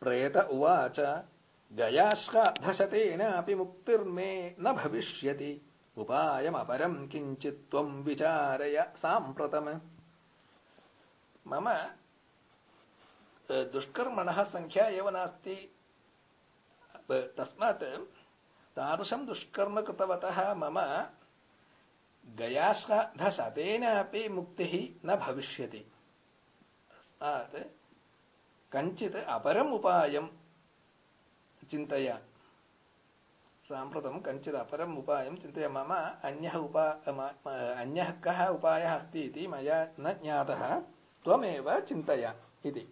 प्रेत उवाच। गयाश्राद्धशतेनापि मुक्तिर्मे न भविष्यति। उपायमपरम् किञ्चित् त्वम् विचारय साम्प्रतम्। मम दुष्कर्मणः संख्या एव नास्ति। तस्मात् तादृशं दुष्कर्म कृतवतः मम गयाश्राद्धशतेनापि मुक्तिः न भविष्यति। तस्मात् कञ्चित् अपरम् उपायं चिन्तय साम्प्रतं कञ्चित् अपरम् उपायं चिन्तय मम अन्यः उपा अन्यः कः उपायः अस्ति इति मया न ज्ञातः त्वमेव चिन्तय इति